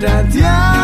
da da